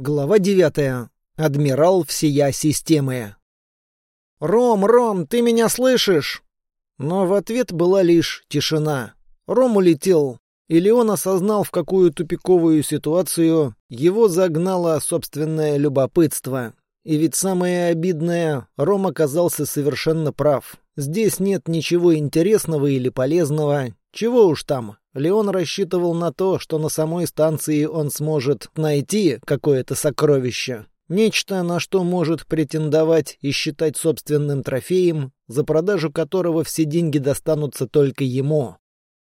Глава девятая. Адмирал всея системы. «Ром, Ром, ты меня слышишь?» Но в ответ была лишь тишина. Ром улетел, или он осознал, в какую тупиковую ситуацию его загнало собственное любопытство. И ведь самое обидное, Ром оказался совершенно прав. Здесь нет ничего интересного или полезного. Чего уж там, Леон рассчитывал на то, что на самой станции он сможет найти какое-то сокровище. Нечто, на что может претендовать и считать собственным трофеем, за продажу которого все деньги достанутся только ему.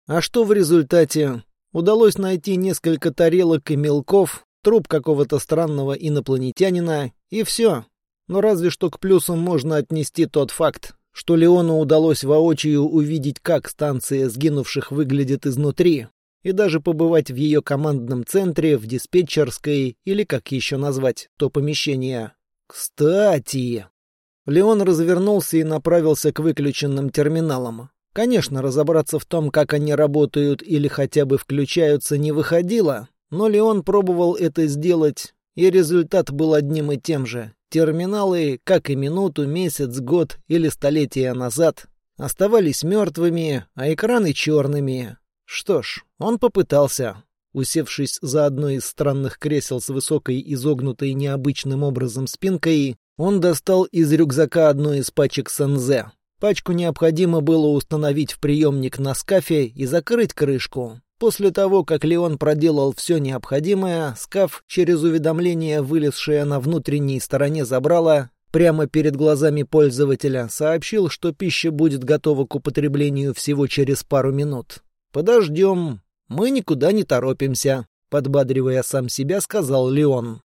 А что в результате? Удалось найти несколько тарелок и мелков, труп какого-то странного инопланетянина, и все. Но разве что к плюсам можно отнести тот факт, что Леону удалось воочию увидеть, как станция сгинувших выглядит изнутри, и даже побывать в ее командном центре, в диспетчерской, или как еще назвать то помещение. Кстати... Леон развернулся и направился к выключенным терминалам. Конечно, разобраться в том, как они работают или хотя бы включаются, не выходило, но Леон пробовал это сделать, и результат был одним и тем же. Терминалы, как и минуту, месяц, год или столетия назад, оставались мертвыми, а экраны черными. Что ж, он попытался. Усевшись за одно из странных кресел с высокой изогнутой необычным образом спинкой, он достал из рюкзака одну из пачек Санзе. Пачку необходимо было установить в приемник на скафе и закрыть крышку. После того, как Леон проделал все необходимое, скаф, через уведомление, вылезшее на внутренней стороне забрала, прямо перед глазами пользователя, сообщил, что пища будет готова к употреблению всего через пару минут. «Подождем. Мы никуда не торопимся», — подбадривая сам себя, сказал Леон.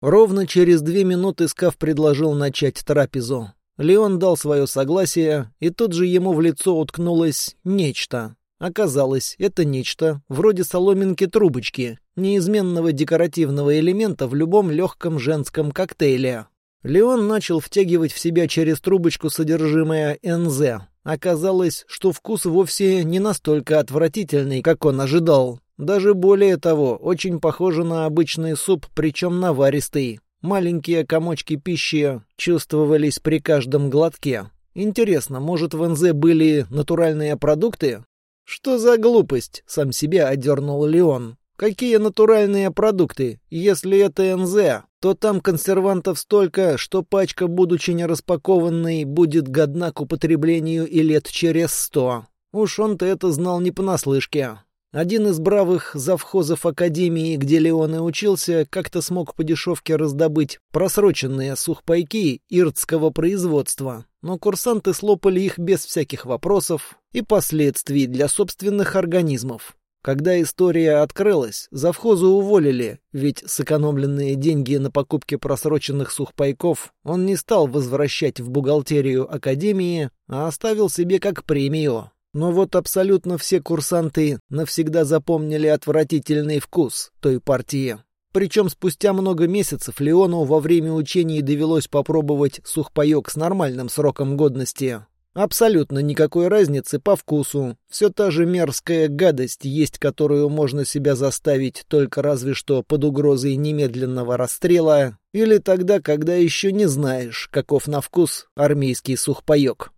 Ровно через две минуты Скаф предложил начать трапезу. Леон дал свое согласие, и тут же ему в лицо уткнулось нечто. Оказалось, это нечто вроде соломинки-трубочки, неизменного декоративного элемента в любом легком женском коктейле. Леон начал втягивать в себя через трубочку содержимое НЗ. Оказалось, что вкус вовсе не настолько отвратительный, как он ожидал. Даже более того, очень похоже на обычный суп, причем наваристый. Маленькие комочки пищи чувствовались при каждом глотке. Интересно, может в НЗ были натуральные продукты? «Что за глупость?» — сам себя одернул Леон. «Какие натуральные продукты? Если это НЗ, то там консервантов столько, что пачка, будучи не распакованной, будет годна к употреблению и лет через сто. Уж он-то это знал не понаслышке. Один из бравых завхозов академии, где Леон и учился, как-то смог по дешевке раздобыть просроченные сухпайки иртского производства. Но курсанты слопали их без всяких вопросов и последствий для собственных организмов. Когда история открылась, завхозу уволили, ведь сэкономленные деньги на покупке просроченных сухпайков он не стал возвращать в бухгалтерию академии, а оставил себе как премию. Но вот абсолютно все курсанты навсегда запомнили отвратительный вкус той партии. Причем спустя много месяцев Леону во время учений довелось попробовать сухпайок с нормальным сроком годности. Абсолютно никакой разницы по вкусу. Все та же мерзкая гадость, есть которую можно себя заставить только разве что под угрозой немедленного расстрела, или тогда, когда еще не знаешь, каков на вкус армейский сухпайок.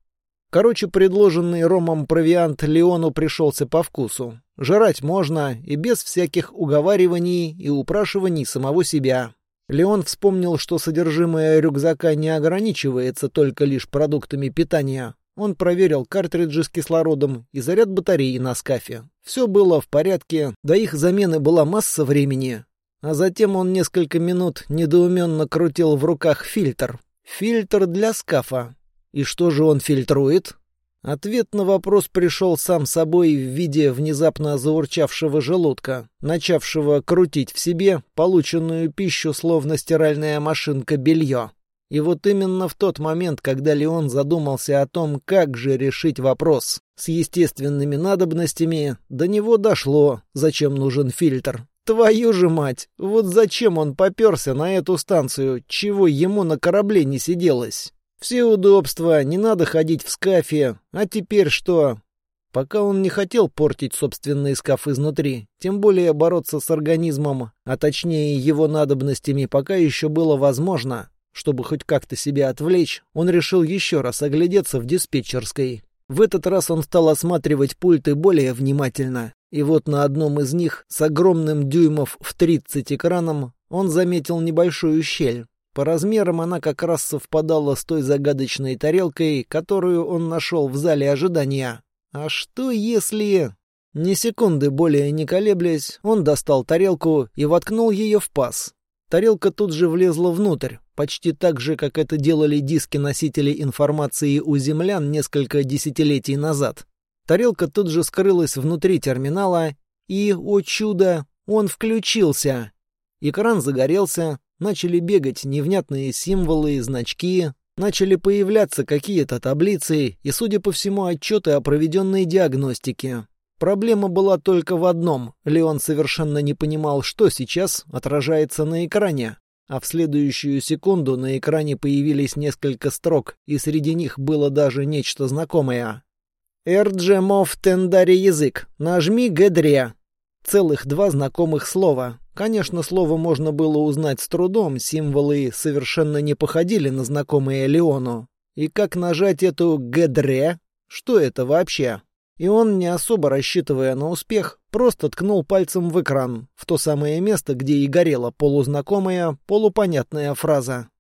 Короче, предложенный Ромом провиант Леону пришелся по вкусу. Жрать можно и без всяких уговариваний и упрашиваний самого себя. Леон вспомнил, что содержимое рюкзака не ограничивается только лишь продуктами питания. Он проверил картриджи с кислородом и заряд батареи на скафе. Все было в порядке, до их замены была масса времени. А затем он несколько минут недоуменно крутил в руках фильтр. Фильтр для скафа. И что же он фильтрует? Ответ на вопрос пришел сам собой в виде внезапно заурчавшего желудка, начавшего крутить в себе полученную пищу, словно стиральная машинка белье. И вот именно в тот момент, когда Леон задумался о том, как же решить вопрос с естественными надобностями, до него дошло, зачем нужен фильтр. Твою же мать! Вот зачем он поперся на эту станцию, чего ему на корабле не сиделось? Все удобства, не надо ходить в скафе. А теперь что? Пока он не хотел портить собственный скаф изнутри, тем более бороться с организмом, а точнее его надобностями, пока еще было возможно. Чтобы хоть как-то себя отвлечь, он решил еще раз оглядеться в диспетчерской. В этот раз он стал осматривать пульты более внимательно. И вот на одном из них, с огромным дюймов в 30 экраном, он заметил небольшую щель. По размерам она как раз совпадала с той загадочной тарелкой, которую он нашел в зале ожидания. А что если... Ни секунды более не колеблясь, он достал тарелку и воткнул ее в паз. Тарелка тут же влезла внутрь, почти так же, как это делали диски-носители информации у землян несколько десятилетий назад. Тарелка тут же скрылась внутри терминала, и, о чудо, он включился. Экран загорелся, начали бегать невнятные символы и значки, начали появляться какие-то таблицы и, судя по всему, отчеты о проведенной диагностике. Проблема была только в одном. Леон совершенно не понимал, что сейчас отражается на экране. А в следующую секунду на экране появились несколько строк, и среди них было даже нечто знакомое. «Эрджемов тендари язык. Нажми Гедре». Целых два знакомых слова. Конечно, слово можно было узнать с трудом, символы совершенно не походили на знакомые Леону. И как нажать эту «гедре»? Что это вообще? И он, не особо рассчитывая на успех, просто ткнул пальцем в экран, в то самое место, где и горела полузнакомая, полупонятная фраза.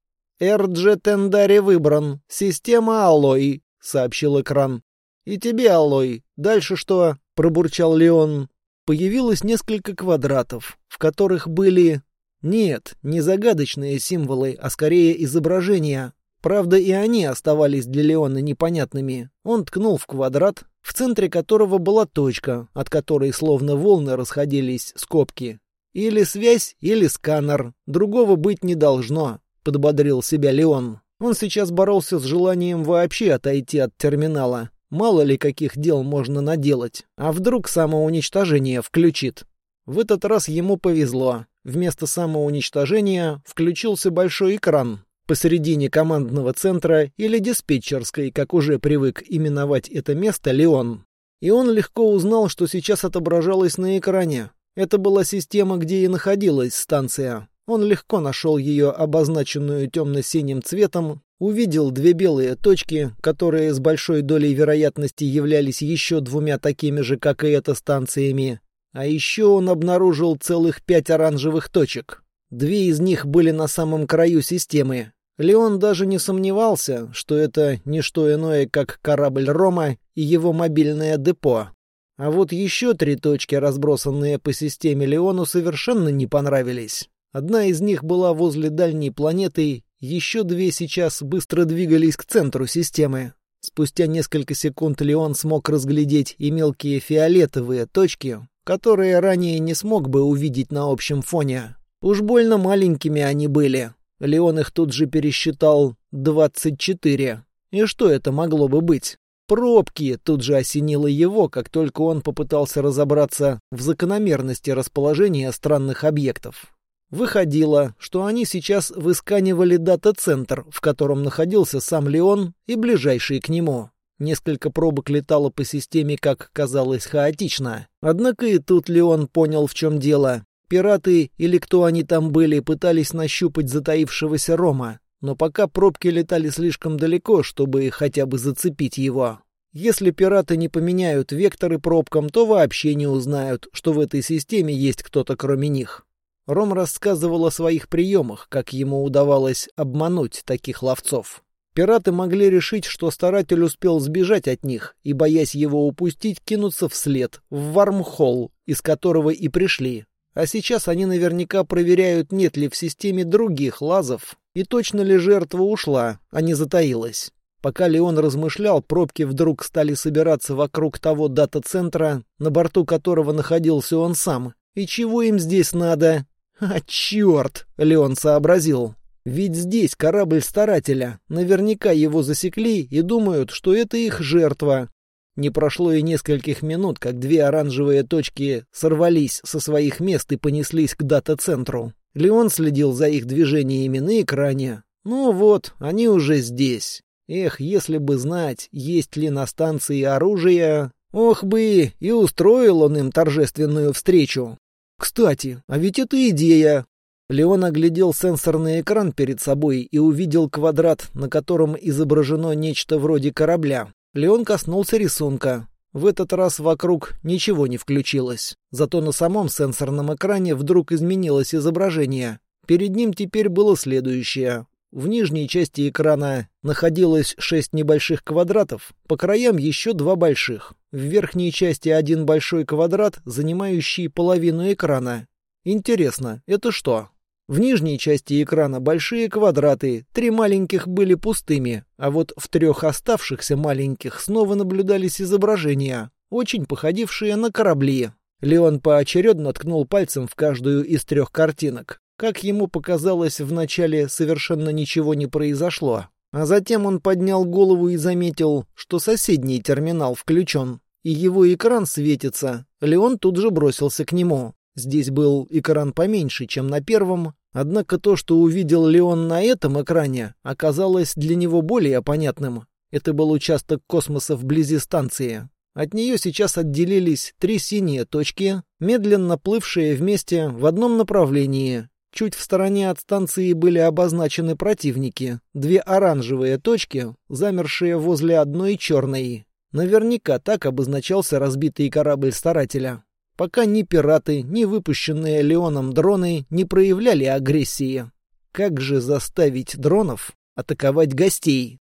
«Эрдже Тендари выбран. Система Аллой», — сообщил экран. «И тебе, Аллой. Дальше что?» — пробурчал Леон появилось несколько квадратов, в которых были... Нет, не загадочные символы, а скорее изображения. Правда, и они оставались для Леона непонятными. Он ткнул в квадрат, в центре которого была точка, от которой словно волны расходились скобки. Или связь, или сканер. Другого быть не должно, подбодрил себя Леон. Он сейчас боролся с желанием вообще отойти от терминала. Мало ли каких дел можно наделать. А вдруг самоуничтожение включит? В этот раз ему повезло. Вместо самоуничтожения включился большой экран посередине командного центра или диспетчерской, как уже привык именовать это место Леон. И он легко узнал, что сейчас отображалось на экране. Это была система, где и находилась станция. Он легко нашел ее обозначенную темно-синим цветом, увидел две белые точки, которые с большой долей вероятности являлись еще двумя такими же, как и эта, станциями. А еще он обнаружил целых пять оранжевых точек. Две из них были на самом краю системы. Леон даже не сомневался, что это не что иное, как корабль Рома и его мобильное депо. А вот еще три точки, разбросанные по системе Леону, совершенно не понравились. Одна из них была возле дальней планеты, еще две сейчас быстро двигались к центру системы. Спустя несколько секунд Леон смог разглядеть и мелкие фиолетовые точки, которые ранее не смог бы увидеть на общем фоне. Уж больно маленькими они были. Леон их тут же пересчитал 24. И что это могло бы быть? Пробки тут же осенило его, как только он попытался разобраться в закономерности расположения странных объектов. Выходило, что они сейчас высканивали дата-центр, в котором находился сам Леон и ближайший к нему. Несколько пробок летало по системе, как казалось, хаотично. Однако и тут Леон понял, в чем дело. Пираты, или кто они там были, пытались нащупать затаившегося Рома. Но пока пробки летали слишком далеко, чтобы хотя бы зацепить его. Если пираты не поменяют векторы пробкам, то вообще не узнают, что в этой системе есть кто-то кроме них. Ром рассказывал о своих приемах, как ему удавалось обмануть таких ловцов. Пираты могли решить, что старатель успел сбежать от них, и, боясь его упустить, кинуться вслед, в вармхолл, из которого и пришли. А сейчас они наверняка проверяют, нет ли в системе других лазов, и точно ли жертва ушла, а не затаилась. Пока Леон размышлял, пробки вдруг стали собираться вокруг того дата-центра, на борту которого находился он сам. И чего им здесь надо? «А, черт!» — Леон сообразил. «Ведь здесь корабль старателя. Наверняка его засекли и думают, что это их жертва». Не прошло и нескольких минут, как две оранжевые точки сорвались со своих мест и понеслись к дата-центру. Леон следил за их движениями на экране. Ну вот, они уже здесь. Эх, если бы знать, есть ли на станции оружие... Ох бы, и устроил он им торжественную встречу. Кстати, а ведь это идея. Леон оглядел сенсорный экран перед собой и увидел квадрат, на котором изображено нечто вроде корабля. Леон коснулся рисунка. В этот раз вокруг ничего не включилось. Зато на самом сенсорном экране вдруг изменилось изображение. Перед ним теперь было следующее. В нижней части экрана находилось шесть небольших квадратов, по краям еще два больших. В верхней части один большой квадрат, занимающий половину экрана. Интересно, это что? В нижней части экрана большие квадраты, три маленьких были пустыми, а вот в трех оставшихся маленьких снова наблюдались изображения, очень походившие на корабли. Леон поочередно ткнул пальцем в каждую из трех картинок. Как ему показалось, вначале совершенно ничего не произошло. А затем он поднял голову и заметил, что соседний терминал включен, и его экран светится. Леон тут же бросился к нему. Здесь был экран поменьше, чем на первом, однако то, что увидел Леон на этом экране, оказалось для него более понятным. Это был участок космоса вблизи станции. От нее сейчас отделились три синие точки, медленно плывшие вместе в одном направлении. Чуть в стороне от станции были обозначены противники, две оранжевые точки, замершие возле одной черной. Наверняка так обозначался разбитый корабль старателя пока ни пираты, ни выпущенные Леоном дроны не проявляли агрессии. Как же заставить дронов атаковать гостей?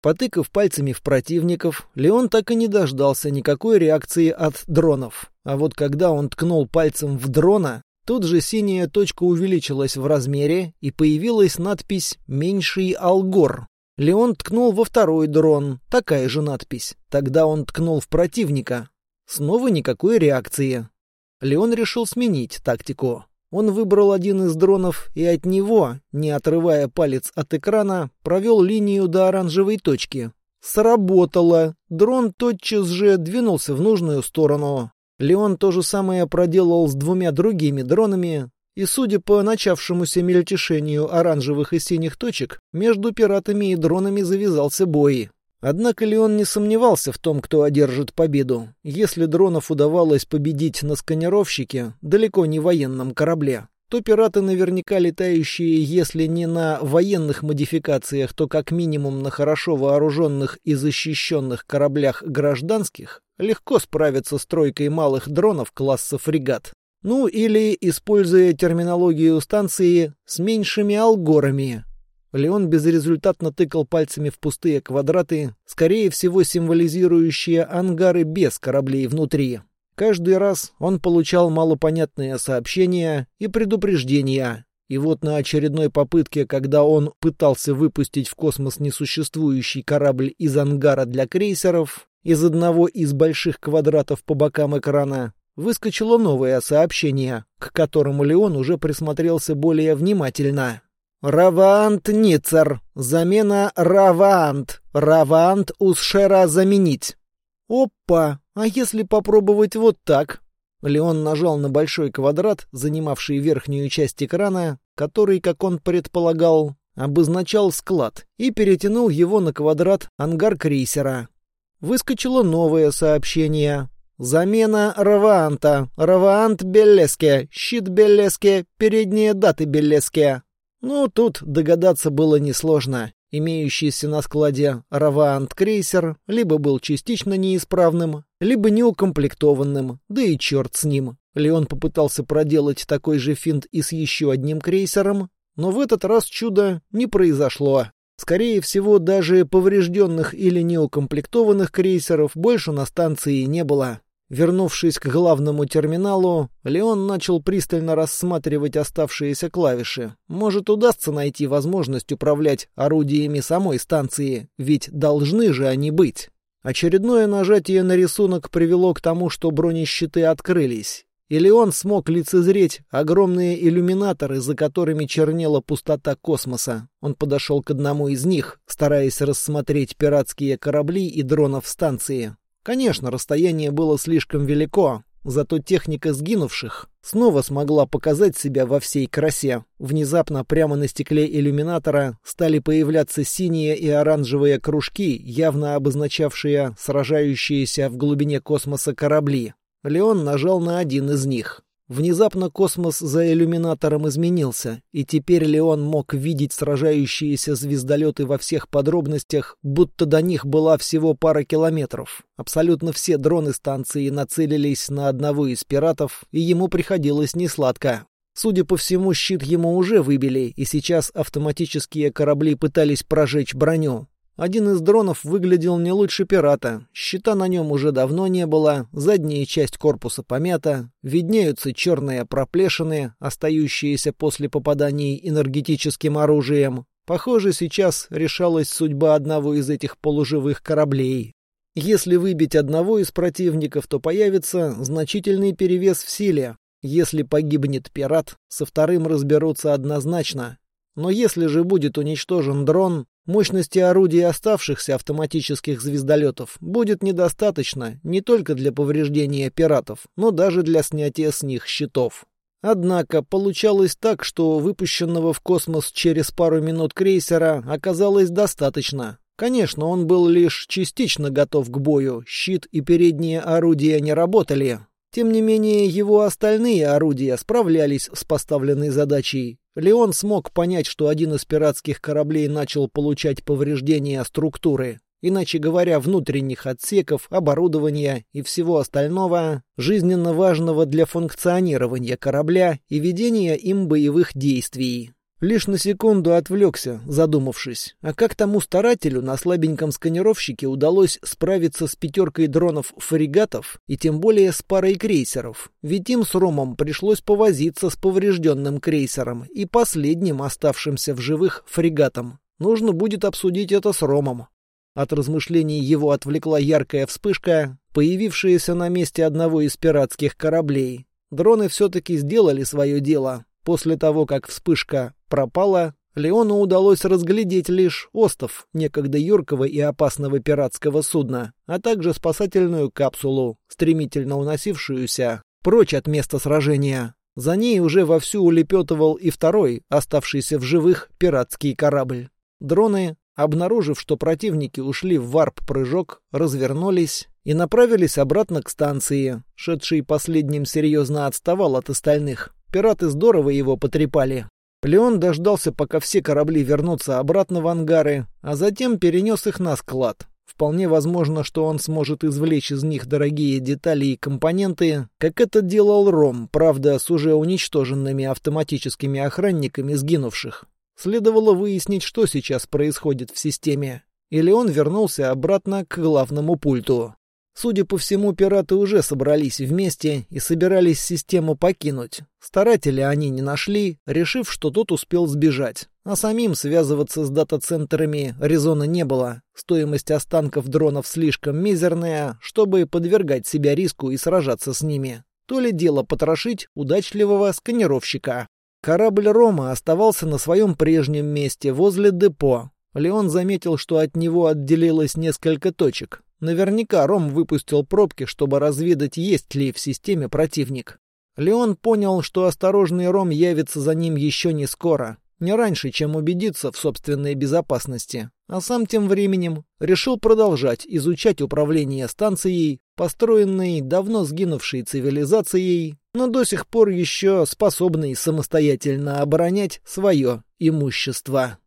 Потыкав пальцами в противников, Леон так и не дождался никакой реакции от дронов. А вот когда он ткнул пальцем в дрона, тут же синяя точка увеличилась в размере и появилась надпись «Меньший Алгор». Леон ткнул во второй дрон, такая же надпись. Тогда он ткнул в противника, Снова никакой реакции. Леон решил сменить тактику. Он выбрал один из дронов и от него, не отрывая палец от экрана, провел линию до оранжевой точки. Сработало. Дрон тотчас же двинулся в нужную сторону. Леон то же самое проделал с двумя другими дронами, и, судя по начавшемуся мельтешению оранжевых и синих точек, между пиратами и дронами завязался бой. Однако Леон не сомневался в том, кто одержит победу. Если дронов удавалось победить на сканировщике, далеко не военном корабле, то пираты наверняка летающие, если не на военных модификациях, то как минимум на хорошо вооруженных и защищенных кораблях гражданских, легко справятся с тройкой малых дронов класса фрегат. Ну или, используя терминологию станции, с меньшими алгорами, Леон безрезультатно тыкал пальцами в пустые квадраты, скорее всего символизирующие ангары без кораблей внутри. Каждый раз он получал малопонятные сообщения и предупреждения. И вот на очередной попытке, когда он пытался выпустить в космос несуществующий корабль из ангара для крейсеров, из одного из больших квадратов по бокам экрана, выскочило новое сообщение, к которому Леон уже присмотрелся более внимательно. Равант Ницер. Замена Равант. Равант Усшера заменить. Опа! А если попробовать вот так? Леон нажал на большой квадрат, занимавший верхнюю часть экрана, который, как он предполагал, обозначал склад, и перетянул его на квадрат ангар крейсера. Выскочило новое сообщение. Замена Раванта. Равант Беллеске. Щит Беллеске. Передние даты Беллеске. Ну, тут догадаться было несложно. Имеющийся на складе Раваант-крейсер либо был частично неисправным, либо неукомплектованным, да и черт с ним. Леон попытался проделать такой же финт и с еще одним крейсером, но в этот раз чудо не произошло. Скорее всего, даже поврежденных или неукомплектованных крейсеров больше на станции не было. Вернувшись к главному терминалу, Леон начал пристально рассматривать оставшиеся клавиши. Может, удастся найти возможность управлять орудиями самой станции, ведь должны же они быть. Очередное нажатие на рисунок привело к тому, что бронещиты открылись. И Леон смог лицезреть огромные иллюминаторы, за которыми чернела пустота космоса. Он подошел к одному из них, стараясь рассмотреть пиратские корабли и дронов станции. Конечно, расстояние было слишком велико, Зато техника сгинувших снова смогла показать себя во всей красе. Внезапно прямо на стекле иллюминатора стали появляться синие и оранжевые кружки, явно обозначавшие сражающиеся в глубине космоса корабли. Леон нажал на один из них. Внезапно космос за иллюминатором изменился, и теперь Леон мог видеть сражающиеся звездолеты во всех подробностях, будто до них была всего пара километров. Абсолютно все дроны станции нацелились на одного из пиратов, и ему приходилось несладко. Судя по всему, щит ему уже выбили, и сейчас автоматические корабли пытались прожечь броню. Один из дронов выглядел не лучше пирата. Щита на нем уже давно не было, задняя часть корпуса помята, виднеются черные проплешины, остающиеся после попаданий энергетическим оружием. Похоже, сейчас решалась судьба одного из этих полуживых кораблей. Если выбить одного из противников, то появится значительный перевес в силе. Если погибнет пират, со вторым разберутся однозначно. Но если же будет уничтожен дрон, Мощности орудий оставшихся автоматических звездолетов будет недостаточно не только для повреждения пиратов, но даже для снятия с них щитов. Однако получалось так, что выпущенного в космос через пару минут крейсера оказалось достаточно. Конечно, он был лишь частично готов к бою, щит и передние орудия не работали. Тем не менее, его остальные орудия справлялись с поставленной задачей. Леон смог понять, что один из пиратских кораблей начал получать повреждения структуры, иначе говоря, внутренних отсеков, оборудования и всего остального, жизненно важного для функционирования корабля и ведения им боевых действий. Лишь на секунду отвлекся, задумавшись. А как тому старателю на слабеньком сканировщике удалось справиться с пятеркой дронов-фрегатов и тем более с парой крейсеров? Ведь им с Ромом пришлось повозиться с поврежденным крейсером и последним оставшимся в живых фрегатом. Нужно будет обсудить это с Ромом. От размышлений его отвлекла яркая вспышка, появившаяся на месте одного из пиратских кораблей. Дроны все-таки сделали свое дело. После того, как вспышка пропала, Леону удалось разглядеть лишь остов некогда юркого и опасного пиратского судна, а также спасательную капсулу, стремительно уносившуюся прочь от места сражения. За ней уже вовсю улепетывал и второй, оставшийся в живых, пиратский корабль. Дроны, обнаружив, что противники ушли в варп-прыжок, развернулись и направились обратно к станции. Шедший последним серьезно отставал от остальных. Пираты здорово его потрепали. Леон дождался, пока все корабли вернутся обратно в ангары, а затем перенес их на склад. Вполне возможно, что он сможет извлечь из них дорогие детали и компоненты, как это делал Ром, правда, с уже уничтоженными автоматическими охранниками сгинувших. Следовало выяснить, что сейчас происходит в системе. Или он вернулся обратно к главному пульту. Судя по всему, пираты уже собрались вместе и собирались систему покинуть. Старателя они не нашли, решив, что тот успел сбежать. А самим связываться с дата-центрами резона не было. Стоимость останков дронов слишком мизерная, чтобы подвергать себя риску и сражаться с ними. То ли дело потрошить удачливого сканировщика. Корабль «Рома» оставался на своем прежнем месте, возле депо. Леон заметил, что от него отделилось несколько точек. Наверняка Ром выпустил пробки, чтобы разведать, есть ли в системе противник. Леон понял, что осторожный Ром явится за ним еще не скоро, не раньше, чем убедиться в собственной безопасности. А сам тем временем решил продолжать изучать управление станцией, построенной давно сгинувшей цивилизацией, но до сих пор еще способной самостоятельно оборонять свое имущество.